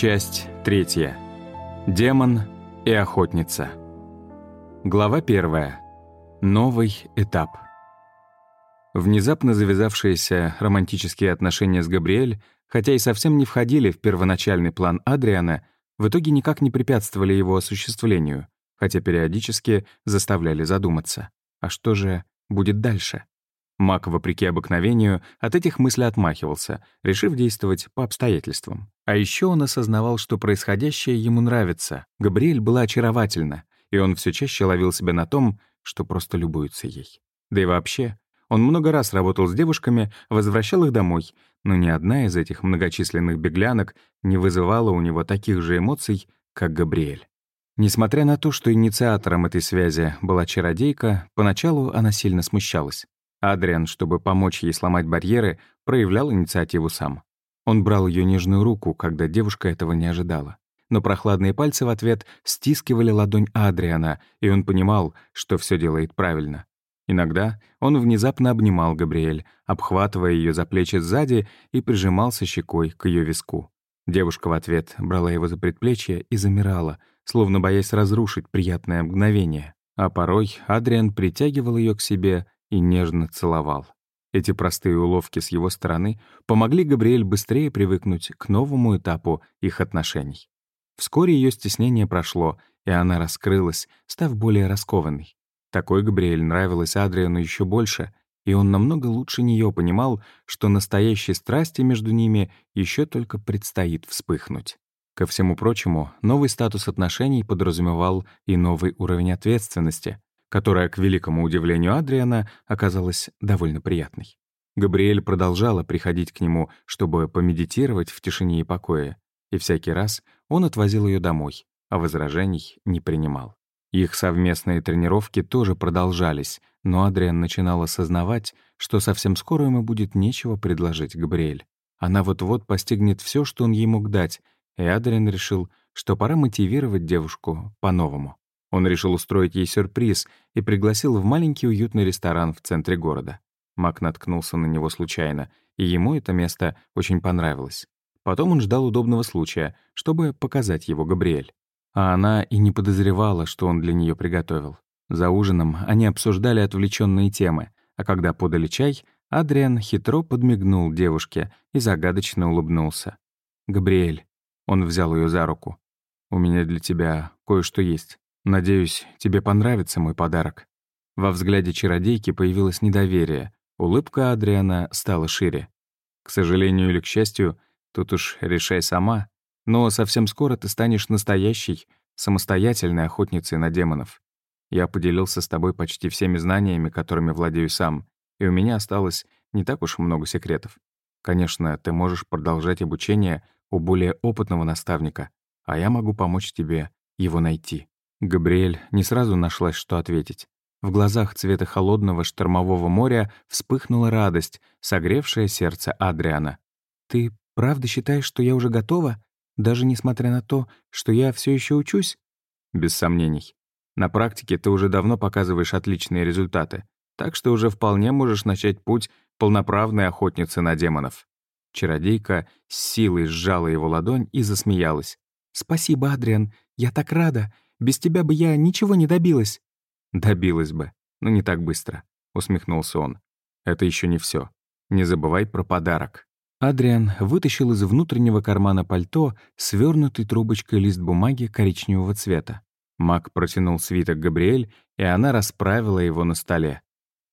Часть третья. Демон и охотница. Глава первая. Новый этап. Внезапно завязавшиеся романтические отношения с Габриэль, хотя и совсем не входили в первоначальный план Адриана, в итоге никак не препятствовали его осуществлению, хотя периодически заставляли задуматься. А что же будет дальше? Мак, вопреки обыкновению, от этих мыслей отмахивался, решив действовать по обстоятельствам. А еще он осознавал, что происходящее ему нравится. Габриэль была очаровательна, и он все чаще ловил себя на том, что просто любуется ей. Да и вообще, он много раз работал с девушками, возвращал их домой, но ни одна из этих многочисленных беглянок не вызывала у него таких же эмоций, как Габриэль. Несмотря на то, что инициатором этой связи была чародейка, поначалу она сильно смущалась. Адриан, чтобы помочь ей сломать барьеры, проявлял инициативу сам. Он брал ее нежную руку, когда девушка этого не ожидала. Но прохладные пальцы в ответ стискивали ладонь Адриана, и он понимал, что все делает правильно. Иногда он внезапно обнимал Габриэль, обхватывая ее за плечи сзади и прижимался щекой к ее виску. Девушка в ответ брала его за предплечье и замирала, словно боясь разрушить приятное мгновение. А порой Адриан притягивал ее к себе и нежно целовал. Эти простые уловки с его стороны помогли Габриэль быстрее привыкнуть к новому этапу их отношений. Вскоре ее стеснение прошло, и она раскрылась, став более раскованной. Такой Габриэль нравилась Адриану еще больше, и он намного лучше нее понимал, что настоящей страсти между ними еще только предстоит вспыхнуть. Ко всему прочему, новый статус отношений подразумевал и новый уровень ответственности, которая, к великому удивлению Адриана, оказалась довольно приятной. Габриэль продолжала приходить к нему, чтобы помедитировать в тишине и покое, и всякий раз он отвозил ее домой, а возражений не принимал. Их совместные тренировки тоже продолжались, но Адриан начинал осознавать, что совсем скоро ему будет нечего предложить Габриэль. Она вот-вот постигнет все, что он ей мог дать, и Адриан решил, что пора мотивировать девушку по-новому. Он решил устроить ей сюрприз и пригласил в маленький уютный ресторан в центре города. Мак наткнулся на него случайно, и ему это место очень понравилось. Потом он ждал удобного случая, чтобы показать его Габриэль. А она и не подозревала, что он для нее приготовил. За ужином они обсуждали отвлеченные темы, а когда подали чай, Адриан хитро подмигнул девушке и загадочно улыбнулся. «Габриэль». Он взял ее за руку. «У меня для тебя кое-что есть». «Надеюсь, тебе понравится мой подарок». Во взгляде чародейки появилось недоверие. Улыбка Адриана стала шире. «К сожалению или к счастью, тут уж решай сама, но совсем скоро ты станешь настоящей, самостоятельной охотницей на демонов. Я поделился с тобой почти всеми знаниями, которыми владею сам, и у меня осталось не так уж много секретов. Конечно, ты можешь продолжать обучение у более опытного наставника, а я могу помочь тебе его найти». Габриэль не сразу нашлась, что ответить. В глазах цвета холодного штормового моря вспыхнула радость, согревшая сердце Адриана. «Ты правда считаешь, что я уже готова, даже несмотря на то, что я все еще учусь?» «Без сомнений. На практике ты уже давно показываешь отличные результаты, так что уже вполне можешь начать путь полноправной охотницы на демонов». Чародейка с силой сжала его ладонь и засмеялась. «Спасибо, Адриан, я так рада. Без тебя бы я ничего не добилась». «Добилась бы, но не так быстро», — усмехнулся он. «Это еще не все. Не забывай про подарок». Адриан вытащил из внутреннего кармана пальто свернутый трубочкой лист бумаги коричневого цвета. Мак протянул свиток Габриэль, и она расправила его на столе.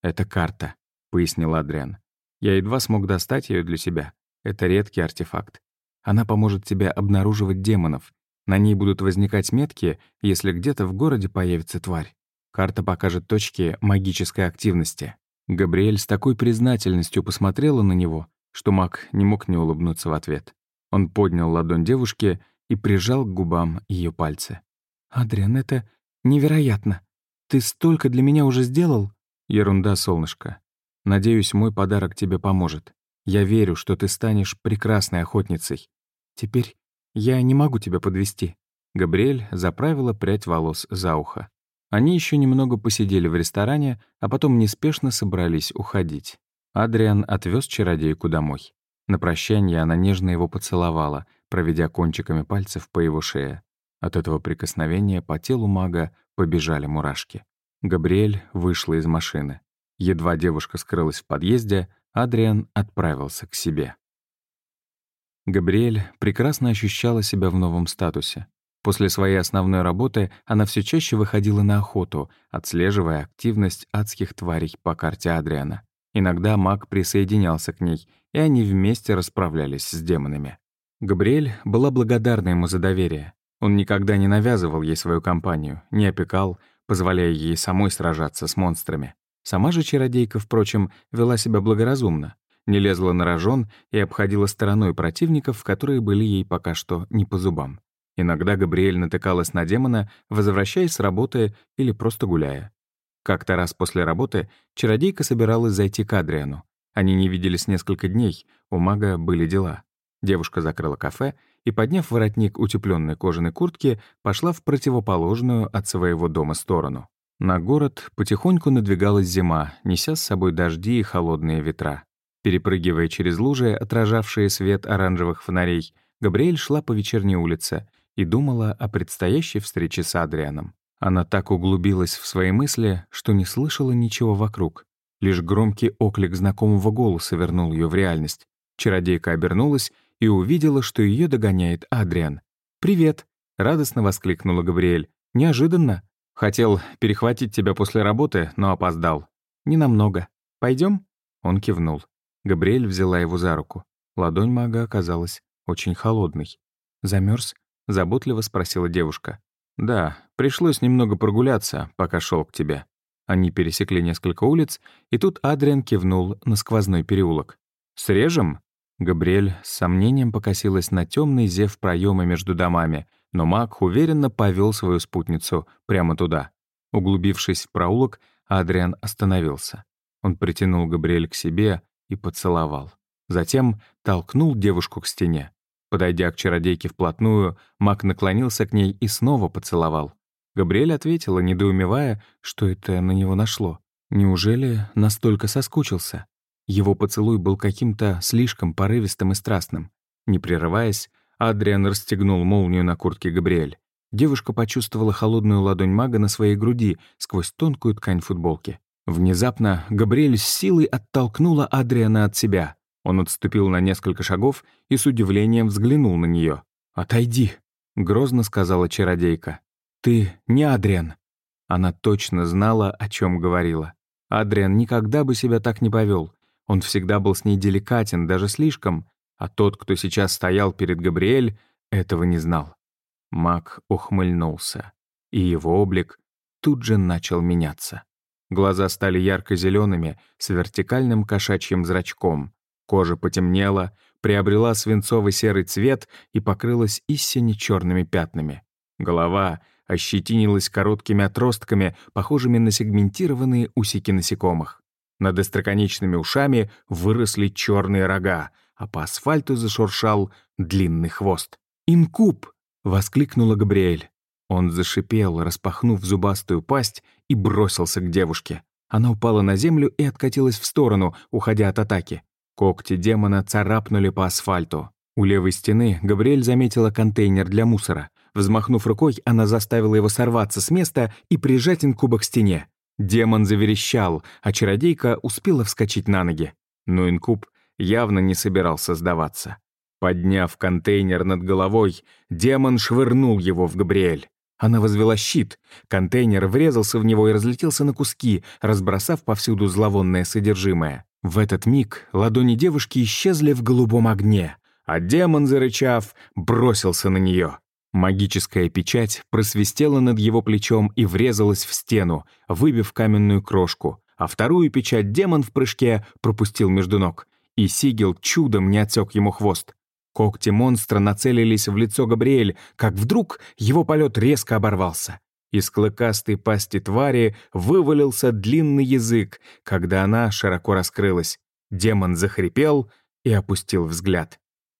«Это карта», — пояснил Адриан. «Я едва смог достать ее для себя. Это редкий артефакт. Она поможет тебе обнаруживать демонов, на ней будут возникать метки, если где-то в городе появится тварь. Карта покажет точки магической активности. Габриэль с такой признательностью посмотрела на него, что маг не мог не улыбнуться в ответ. Он поднял ладонь девушки и прижал к губам ее пальцы. «Адриан, это невероятно. Ты столько для меня уже сделал?» «Ерунда, солнышко. Надеюсь, мой подарок тебе поможет. Я верю, что ты станешь прекрасной охотницей. Теперь «Я не могу тебя подвести. Габриэль заправила прядь волос за ухо. Они еще немного посидели в ресторане, а потом неспешно собрались уходить. Адриан отвез чародейку домой. На прощание она нежно его поцеловала, проведя кончиками пальцев по его шее. От этого прикосновения по телу мага побежали мурашки. Габриэль вышла из машины. Едва девушка скрылась в подъезде, Адриан отправился к себе. Габриэль прекрасно ощущала себя в новом статусе. После своей основной работы она все чаще выходила на охоту, отслеживая активность адских тварей по карте Адриана. Иногда маг присоединялся к ней, и они вместе расправлялись с демонами. Габриэль была благодарна ему за доверие. Он никогда не навязывал ей свою компанию, не опекал, позволяя ей самой сражаться с монстрами. Сама же чародейка, впрочем, вела себя благоразумно, не лезла на рожон и обходила стороной противников, которые были ей пока что не по зубам. Иногда Габриэль натыкалась на демона, возвращаясь с работы или просто гуляя. Как-то раз после работы чародейка собиралась зайти к Адриану. Они не виделись несколько дней, у мага были дела. Девушка закрыла кафе и, подняв воротник утепленной кожаной куртки, пошла в противоположную от своего дома сторону. На город потихоньку надвигалась зима, неся с собой дожди и холодные ветра. Перепрыгивая через лужи, отражавшие свет оранжевых фонарей, Габриэль шла по вечерней улице и думала о предстоящей встрече с Адрианом. Она так углубилась в свои мысли, что не слышала ничего вокруг. Лишь громкий оклик знакомого голоса вернул ее в реальность. Чародейка обернулась и увидела, что ее догоняет Адриан. «Привет!» — радостно воскликнула Габриэль. «Неожиданно. Хотел перехватить тебя после работы, но опоздал. Ненамного. Пойдем? Он кивнул. Габриэль взяла его за руку. Ладонь мага оказалась очень холодной. Замерз? заботливо спросила девушка. «Да, пришлось немного прогуляться, пока шел к тебе». Они пересекли несколько улиц, и тут Адриан кивнул на сквозной переулок. «Срежем?» Габриэль с сомнением покосилась на темный зев проема между домами, но маг уверенно повел свою спутницу прямо туда. Углубившись в проулок, Адриан остановился. Он притянул Габриэль к себе и поцеловал. Затем толкнул девушку к стене. Подойдя к чародейке вплотную, маг наклонился к ней и снова поцеловал. Габриэль ответила, недоумевая, что это на него нашло. Неужели настолько соскучился? Его поцелуй был каким-то слишком порывистым и страстным. Не прерываясь, Адриан расстегнул молнию на куртке Габриэль. Девушка почувствовала холодную ладонь мага на своей груди сквозь тонкую ткань футболки. Внезапно Габриэль с силой оттолкнула Адриана от себя. Он отступил на несколько шагов и с удивлением взглянул на нее. «Отойди», — грозно сказала чародейка. «Ты не Адриан». Она точно знала, о чем говорила. Адриан никогда бы себя так не повел. Он всегда был с ней деликатен, даже слишком, а тот, кто сейчас стоял перед Габриэль, этого не знал. Маг ухмыльнулся, и его облик тут же начал меняться. Глаза стали ярко зелеными с вертикальным кошачьим зрачком. Кожа потемнела, приобрела свинцовый серый цвет и покрылась истине черными пятнами. Голова ощетинилась короткими отростками, похожими на сегментированные усики насекомых. Над остроконечными ушами выросли черные рога, а по асфальту зашуршал длинный хвост. «Инкуб!» — воскликнула Габриэль. Он зашипел, распахнув зубастую пасть, и бросился к девушке. Она упала на землю и откатилась в сторону, уходя от атаки. Когти демона царапнули по асфальту. У левой стены Габриэль заметила контейнер для мусора. Взмахнув рукой, она заставила его сорваться с места и прижать инкуба к стене. Демон заверещал, а чародейка успела вскочить на ноги. Но инкуб явно не собирался сдаваться. Подняв контейнер над головой, демон швырнул его в Габриэль. Она возвела щит. Контейнер врезался в него и разлетелся на куски, разбросав повсюду зловонное содержимое. В этот миг ладони девушки исчезли в голубом огне, а демон, зарычав, бросился на нее. Магическая печать просвистела над его плечом и врезалась в стену, выбив каменную крошку, а вторую печать демон в прыжке пропустил между ног, и Сигел чудом не отсек ему хвост. Когти монстра нацелились в лицо Габриэль, как вдруг его полет резко оборвался. Из клыкастой пасти твари вывалился длинный язык, когда она широко раскрылась. Демон захрипел и опустил взгляд.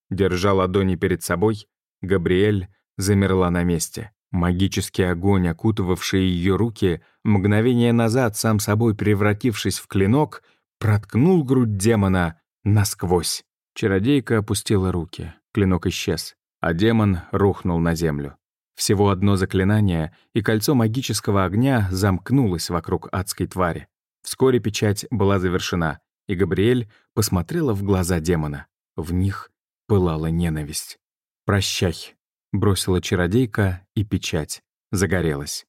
Держа ладони перед собой, Габриэль замерла на месте. Магический огонь, окутывавший ее руки, мгновение назад, сам собой превратившись в клинок, проткнул грудь демона насквозь. Чародейка опустила руки, клинок исчез, а демон рухнул на землю. Всего одно заклинание, и кольцо магического огня замкнулось вокруг адской твари. Вскоре печать была завершена, и Габриэль посмотрела в глаза демона. В них пылала ненависть. «Прощай», — бросила чародейка, и печать загорелась.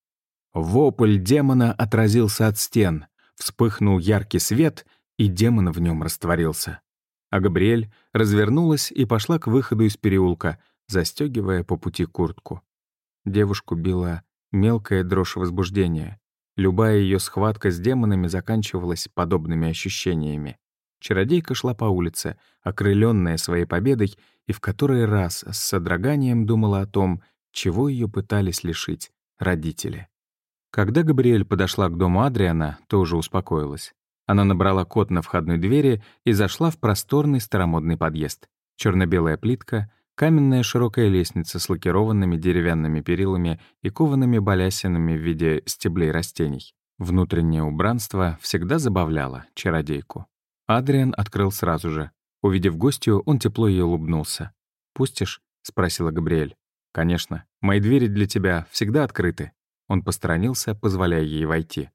Вопль демона отразился от стен, вспыхнул яркий свет, и демон в нем растворился. А Габриэль развернулась и пошла к выходу из переулка, застегивая по пути куртку. Девушку била мелкая дрожь возбуждения. Любая ее схватка с демонами заканчивалась подобными ощущениями. Чародейка шла по улице, окрыленная своей победой, и в который раз с содроганием думала о том, чего ее пытались лишить родители. Когда Габриэль подошла к дому Адриана, то уже успокоилась. Она набрала код на входной двери и зашла в просторный старомодный подъезд. Черно-белая плитка, каменная широкая лестница с лакированными деревянными перилами и коваными балясинами в виде стеблей растений. Внутреннее убранство всегда забавляло чародейку. Адриан открыл сразу же. Увидев гостью, он тепло ей улыбнулся. «Пустишь?» — спросила Габриэль. «Конечно. Мои двери для тебя всегда открыты». Он посторонился, позволяя ей войти.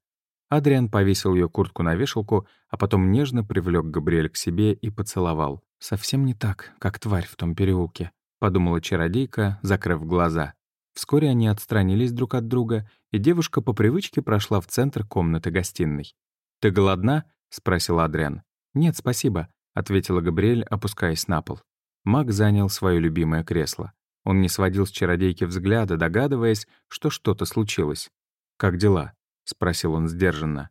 Адриан повесил ее куртку на вешалку, а потом нежно привлек Габриэль к себе и поцеловал. «Совсем не так, как тварь в том переулке», — подумала чародейка, закрыв глаза. Вскоре они отстранились друг от друга, и девушка по привычке прошла в центр комнаты-гостиной. «Ты голодна?» — спросил Адриан. «Нет, спасибо», — ответила Габриэль, опускаясь на пол. Маг занял свое любимое кресло. Он не сводил с чародейки взгляда, догадываясь, что что-то случилось. «Как дела?» — спросил он сдержанно.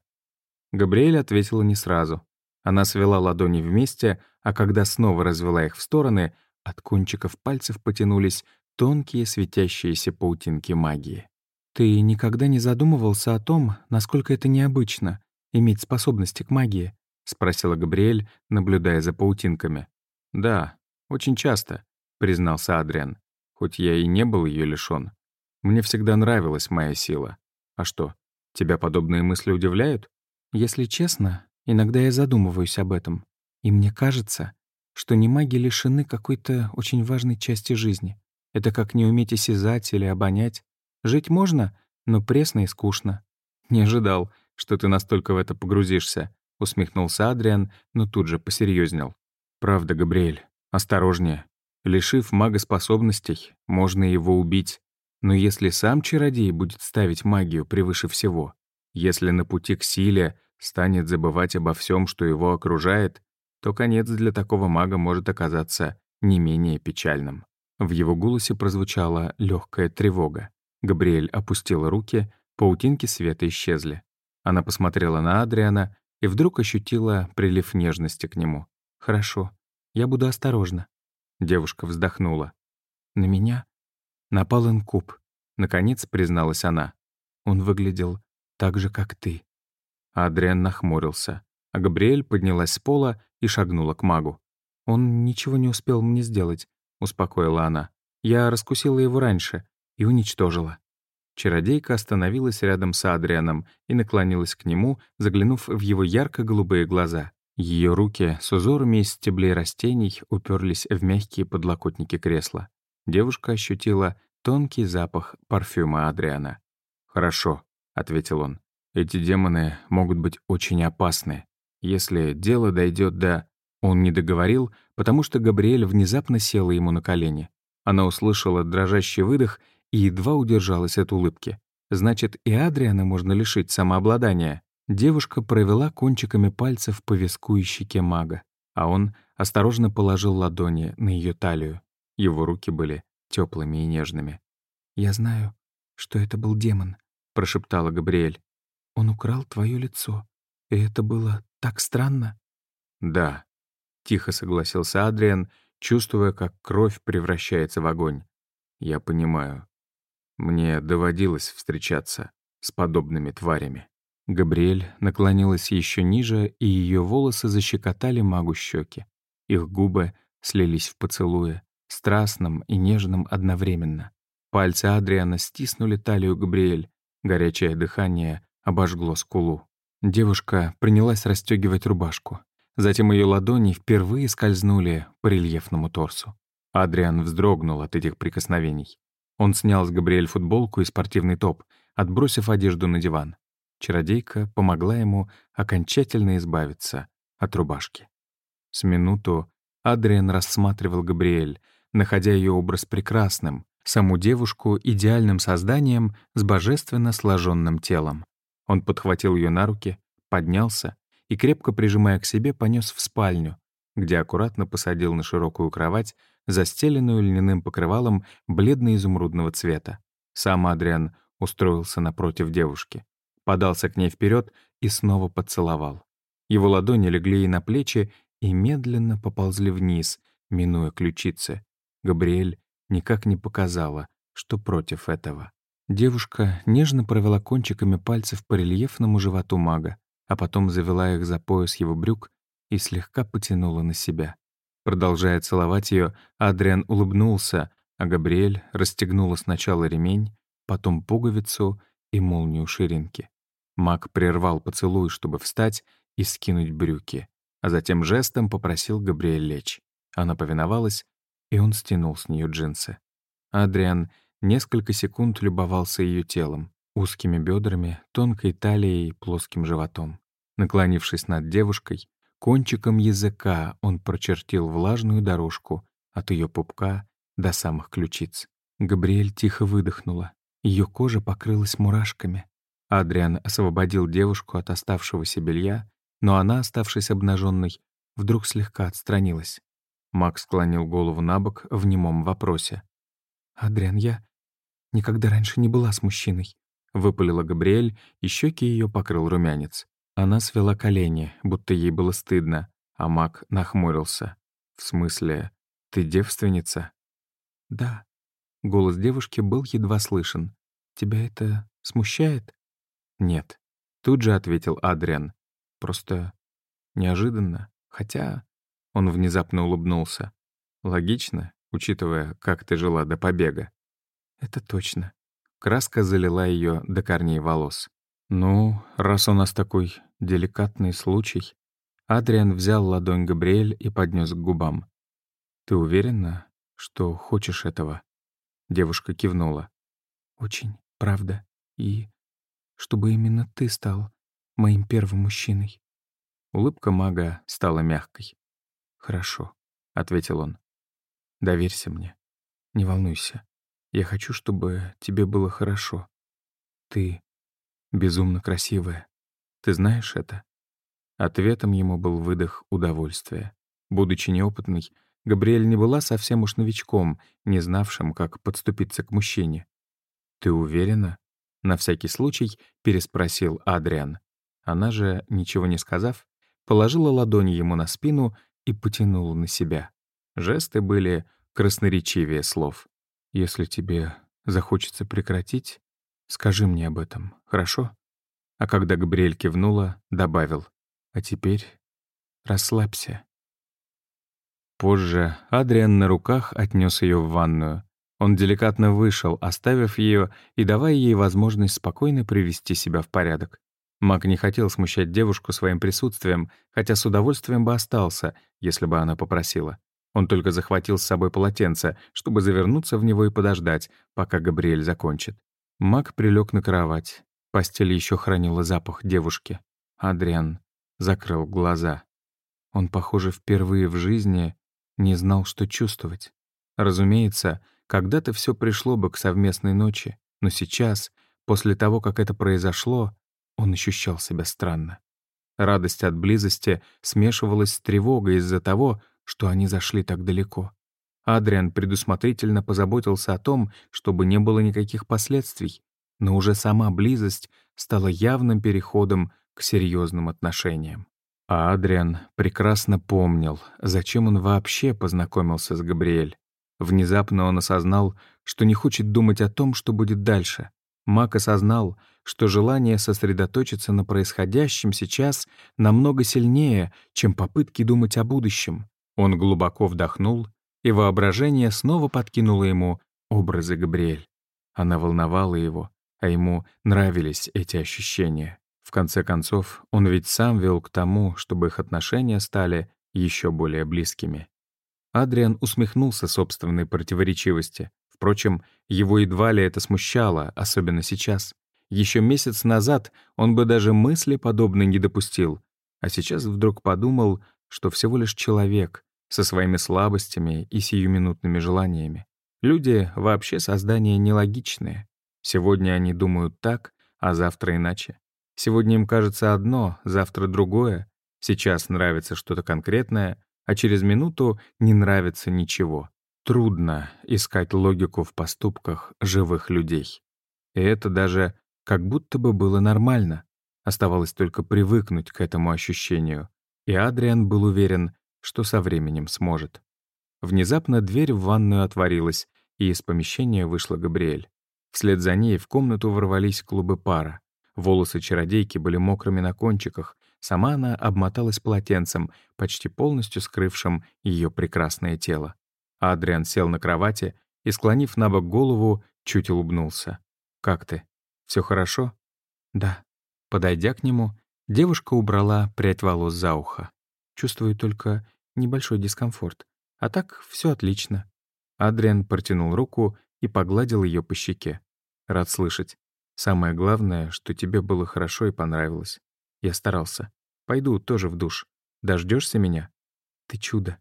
Габриэль ответила не сразу. Она свела ладони вместе, а когда снова развела их в стороны, от кончиков пальцев потянулись тонкие светящиеся паутинки магии. «Ты никогда не задумывался о том, насколько это необычно — иметь способности к магии?» — спросила Габриэль, наблюдая за паутинками. «Да, очень часто», — признался Адриан хоть я и не был ее лишён. Мне всегда нравилась моя сила. А что, тебя подобные мысли удивляют? Если честно, иногда я задумываюсь об этом. И мне кажется, что не маги лишены какой-то очень важной части жизни. Это как не уметь осязать или обонять. Жить можно, но пресно и скучно. Не ожидал, что ты настолько в это погрузишься, усмехнулся Адриан, но тут же посерьезнел. Правда, Габриэль, осторожнее. Лишив мага способностей, можно его убить. Но если сам чародей будет ставить магию превыше всего, если на пути к силе станет забывать обо всем, что его окружает, то конец для такого мага может оказаться не менее печальным. В его голосе прозвучала легкая тревога. Габриэль опустила руки, паутинки света исчезли. Она посмотрела на Адриана и вдруг ощутила прилив нежности к нему. «Хорошо, я буду осторожна. Девушка вздохнула. На меня напал инкуб. Наконец призналась она. Он выглядел так же, как ты. Адриан нахмурился, а Габриэль поднялась с пола и шагнула к магу. «Он ничего не успел мне сделать», — успокоила она. «Я раскусила его раньше и уничтожила». Чародейка остановилась рядом с Адрианом и наклонилась к нему, заглянув в его ярко-голубые глаза. Ее руки с узорами из стеблей растений уперлись в мягкие подлокотники кресла. Девушка ощутила тонкий запах парфюма Адриана. «Хорошо», — ответил он. «Эти демоны могут быть очень опасны. Если дело дойдет до...» Он не договорил, потому что Габриэль внезапно села ему на колени. Она услышала дрожащий выдох и едва удержалась от улыбки. Значит, и Адриана можно лишить самообладания. Девушка провела кончиками пальцев по виску и щеке мага, а он осторожно положил ладони на ее талию. Его руки были теплыми и нежными. «Я знаю, что это был демон», — прошептала Габриэль. «Он украл твое лицо, и это было так странно». «Да», — тихо согласился Адриан, чувствуя, как кровь превращается в огонь. «Я понимаю. Мне доводилось встречаться с подобными тварями». Габриэль наклонилась еще ниже, и ее волосы защекотали магу щеки. Их губы слились в поцелуе, страстном и нежном одновременно. Пальцы Адриана стиснули талию Габриэль. Горячее дыхание обожгло скулу. Девушка принялась расстегивать рубашку. Затем ее ладони впервые скользнули по рельефному торсу. Адриан вздрогнул от этих прикосновений. Он снял с Габриэль футболку и спортивный топ, отбросив одежду на диван. Чародейка помогла ему окончательно избавиться от рубашки. С минуту Адриан рассматривал Габриэль, находя ее образ прекрасным, саму девушку идеальным созданием с божественно сложенным телом. Он подхватил ее на руки, поднялся и, крепко прижимая к себе, понес в спальню, где аккуратно посадил на широкую кровать, застеленную льняным покрывалом бледно-изумрудного цвета. Сам Адриан устроился напротив девушки, подался к ней вперед и снова поцеловал. Его ладони легли ей на плечи и медленно поползли вниз, минуя ключицы. Габриэль никак не показала, что против этого. Девушка нежно провела кончиками пальцев по рельефному животу мага, а потом завела их за пояс его брюк и слегка потянула на себя. Продолжая целовать ее, Адриан улыбнулся, а Габриэль расстегнула сначала ремень, потом пуговицу и молнию ширинки. Маг прервал поцелуй, чтобы встать и скинуть брюки, а затем жестом попросил Габриэль лечь. Она повиновалась, и он стянул с нее джинсы. Адриан несколько секунд любовался ее телом, узкими бедрами, тонкой талией и плоским животом. Наклонившись над девушкой, кончиком языка он прочертил влажную дорожку от ее пупка до самых ключиц. Габриэль тихо выдохнула. Ее кожа покрылась мурашками. Адриан освободил девушку от оставшегося белья, но она, оставшись обнаженной, вдруг слегка отстранилась. Макс склонил голову на бок в немом вопросе. «Адриан, я никогда раньше не была с мужчиной», — выпалила Габриэль, и щеки ее покрыл румянец. Она свела колени, будто ей было стыдно, а Мак нахмурился. «В смысле, ты девственница?» «Да». Голос девушки был едва слышен. «Тебя это смущает?» «Нет», — тут же ответил Адриан. «Просто неожиданно. Хотя...» Он внезапно улыбнулся. «Логично, учитывая, как ты жила до побега». «Это точно». Краска залила ее до корней волос. «Ну, раз у нас такой деликатный случай...» Адриан взял ладонь Габриэль и поднес к губам. «Ты уверена, что хочешь этого?» Девушка кивнула. «Очень, правда. И чтобы именно ты стал моим первым мужчиной». Улыбка мага стала мягкой. «Хорошо», — ответил он. «Доверься мне. Не волнуйся. Я хочу, чтобы тебе было хорошо. Ты безумно красивая. Ты знаешь это?» Ответом ему был выдох удовольствия. Будучи неопытной, Габриэль не была совсем уж новичком, не знавшим, как подступиться к мужчине. «Ты уверена?» — на всякий случай переспросил Адриан. Она же, ничего не сказав, положила ладони ему на спину и потянула на себя. Жесты были красноречивее слов. «Если тебе захочется прекратить, скажи мне об этом, хорошо?» А когда Габриэль кивнула, добавил. «А теперь расслабься». Позже Адриан на руках отнес ее в ванную. Он деликатно вышел, оставив ее и давая ей возможность спокойно привести себя в порядок. Мак не хотел смущать девушку своим присутствием, хотя с удовольствием бы остался, если бы она попросила. Он только захватил с собой полотенце, чтобы завернуться в него и подождать, пока Габриэль закончит. Мак прилег на кровать. Постель еще хранила запах девушки. Адриан закрыл глаза. Он, похоже, впервые в жизни не знал, что чувствовать. Разумеется, когда-то все пришло бы к совместной ночи, но сейчас, после того, как это произошло, он ощущал себя странно. Радость от близости смешивалась с тревогой из-за того, что они зашли так далеко. Адриан предусмотрительно позаботился о том, чтобы не было никаких последствий, но уже сама близость стала явным переходом к серьезным отношениям. А Адриан прекрасно помнил, зачем он вообще познакомился с Габриэль. Внезапно он осознал, что не хочет думать о том, что будет дальше. Мак осознал, что желание сосредоточиться на происходящем сейчас намного сильнее, чем попытки думать о будущем. Он глубоко вдохнул, и воображение снова подкинуло ему образы Габриэль. Она волновала его, а ему нравились эти ощущения. В конце концов, он ведь сам вел к тому, чтобы их отношения стали еще более близкими. Адриан усмехнулся собственной противоречивости. Впрочем, его едва ли это смущало, особенно сейчас. Еще месяц назад он бы даже мысли подобной не допустил, а сейчас вдруг подумал, что всего лишь человек со своими слабостями и сиюминутными желаниями. Люди вообще создания нелогичные. Сегодня они думают так, а завтра иначе. Сегодня им кажется одно, завтра другое. Сейчас нравится что-то конкретное, а через минуту не нравится ничего. Трудно искать логику в поступках живых людей. И это даже как будто бы было нормально. Оставалось только привыкнуть к этому ощущению. И Адриан был уверен, что со временем сможет. Внезапно дверь в ванную отворилась, и из помещения вышла Габриэль. Вслед за ней в комнату ворвались клубы пара. Волосы чародейки были мокрыми на кончиках, сама она обмоталась полотенцем, почти полностью скрывшим ее прекрасное тело. Адриан сел на кровати и, склонив на бок голову, чуть улыбнулся. «Как ты? Все хорошо?» «Да». Подойдя к нему, девушка убрала прядь волос за ухо. «Чувствую только небольшой дискомфорт. А так все отлично». Адриан протянул руку и погладил ее по щеке. «Рад слышать. Самое главное, что тебе было хорошо и понравилось. Я старался. Пойду тоже в душ. Дождешься меня? Ты чудо.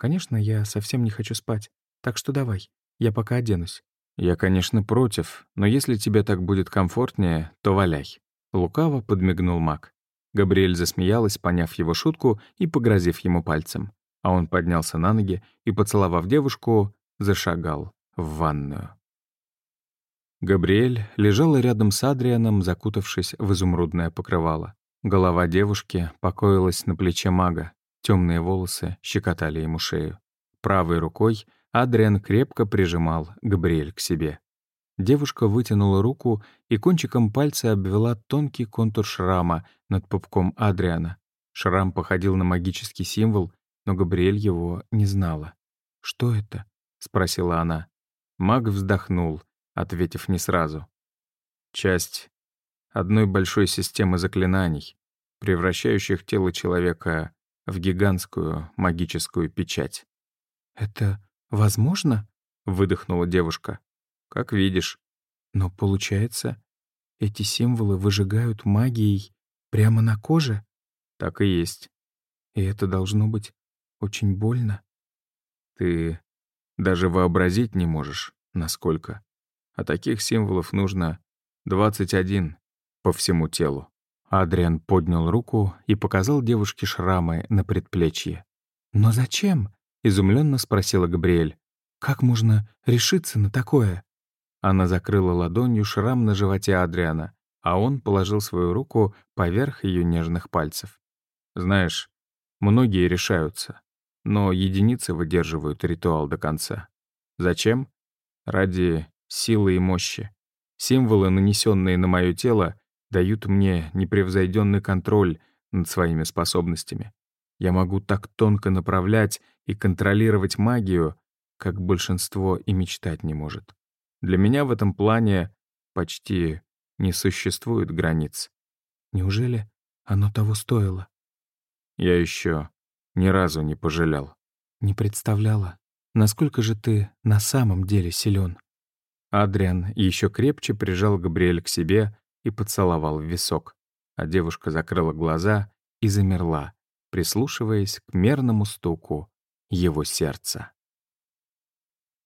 Конечно, я совсем не хочу спать. Так что давай, я пока оденусь. Я, конечно, против, но если тебе так будет комфортнее, то валяй. Лукаво подмигнул Мак. Габриэль засмеялась, поняв его шутку и погрозив ему пальцем. А он поднялся на ноги и, поцеловав девушку, зашагал в ванную. Габриэль лежала рядом с Адрианом, закутавшись в изумрудное покрывало. Голова девушки покоилась на плече мага, темные волосы щекотали ему шею. Правой рукой Адриан крепко прижимал Габриэль к себе. Девушка вытянула руку и кончиком пальца обвела тонкий контур шрама над пупком Адриана. Шрам походил на магический символ, но Габриэль его не знала. «Что это?» — спросила она. Маг вздохнул, ответив не сразу. Часть одной большой системы заклинаний, превращающих тело человека в гигантскую магическую печать. «Это возможно?» — выдохнула девушка. «Как видишь». «Но получается, эти символы выжигают магией прямо на коже?» «Так и есть». «И это должно быть очень больно?» «Ты даже вообразить не можешь, насколько а таких символов нужно 21 по всему телу. Адриан поднял руку и показал девушке шрамы на предплечье. «Но зачем?» — изумленно спросила Габриэль. «Как можно решиться на такое?» Она закрыла ладонью шрам на животе Адриана, а он положил свою руку поверх ее нежных пальцев. «Знаешь, многие решаются, но единицы выдерживают ритуал до конца. Зачем? Ради силы и мощи. Символы, нанесенные на мое тело, дают мне непревзойденный контроль над своими способностями. Я могу так тонко направлять и контролировать магию, как большинство и мечтать не может. Для меня в этом плане почти не существует границ. Неужели оно того стоило? Я еще ни разу не пожалел. Не представляла, насколько же ты на самом деле силен. Адриан еще крепче прижал Габриэль к себе и поцеловал в висок, а девушка закрыла глаза и замерла, прислушиваясь к мерному стуку его сердца.